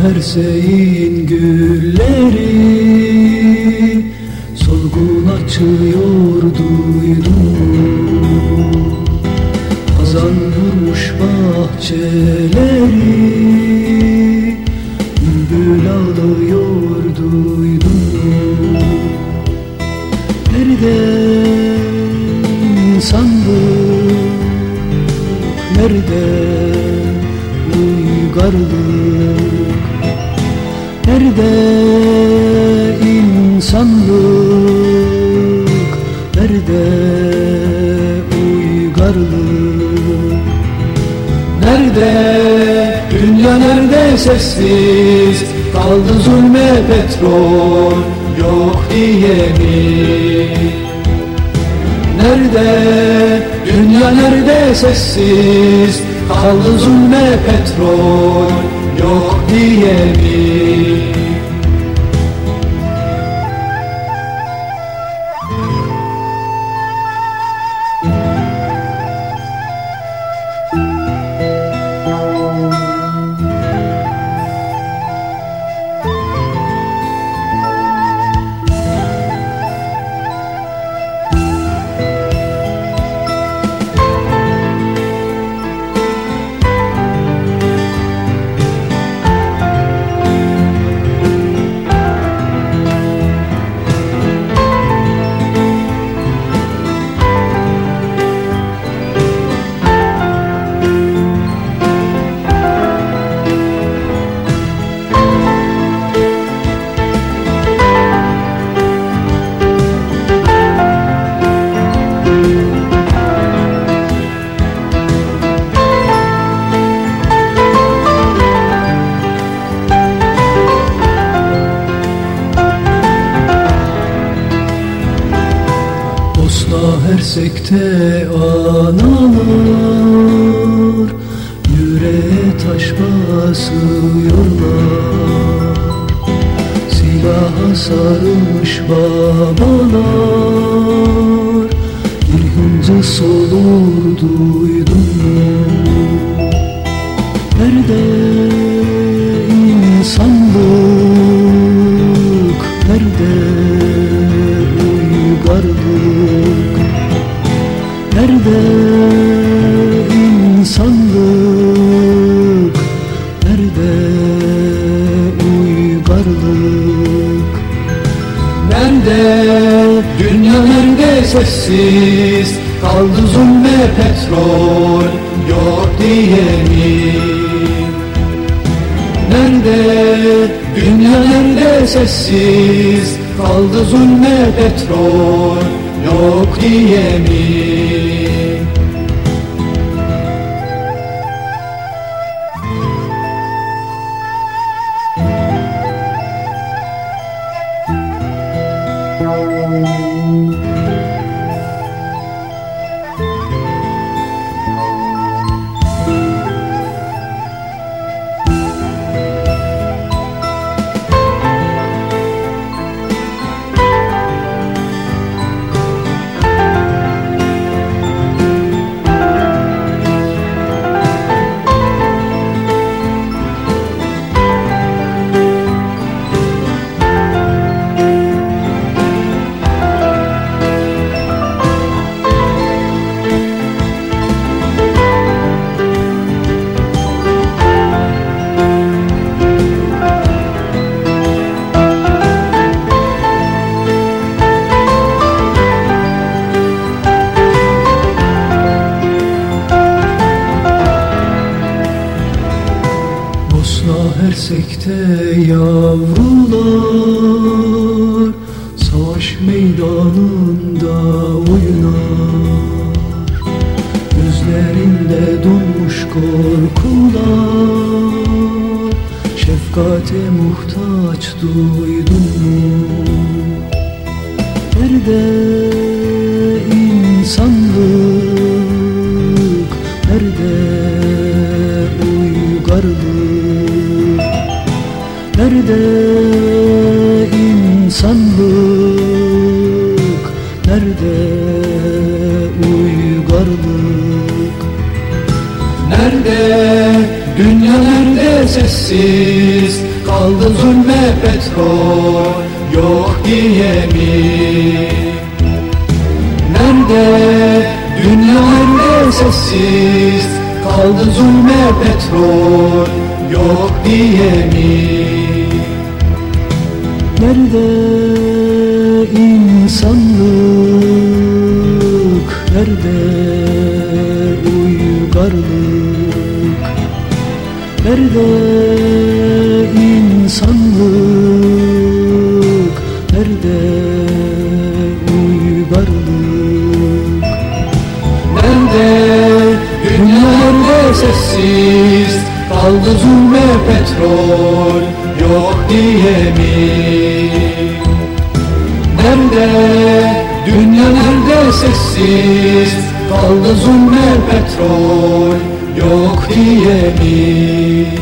Bosna Hersey'in gülleri Solgun açıyor duydum. Hazan vurmuş bahçeleri Nerede insanlık Nerede uygarlık? Nerede dünya nerede sessiz? Kaldı zulme petrol yok diye mi? Nerede dünya nerede sessiz? Kaldı zulme petrol Bosna Hersek'te analar Yüreğe taş basıyorlar. Silaha sarılmış babalar Bir hınca solur Nerede dünya nerede sessiz Kaldı zulme petrol yok diye mi Nerede dünya nerede sessiz Kaldı zulme petrol yok diye mi Bosna Hersek'te yavrular Savaş meydanında oynar Gözlerinde donmuş korkular Şefkate muhtaç duydun mu? Nerede insanlık Nerede? Dünya nerede? Sessiz Kaldı zulme petrol. Yok diye mi Nerede? Dünya nerede? Sessiz Kaldı zulme petrol. Yok diye mi Nerede insanlık? Nerede Nerede insanlık? Nerede uygarlık? Nerede dünya nerede sessiz? Kaldı zulme petrol yok diye mi Nerede dünya nerede sessiz? Kaldı zulme petrol yok diye mi?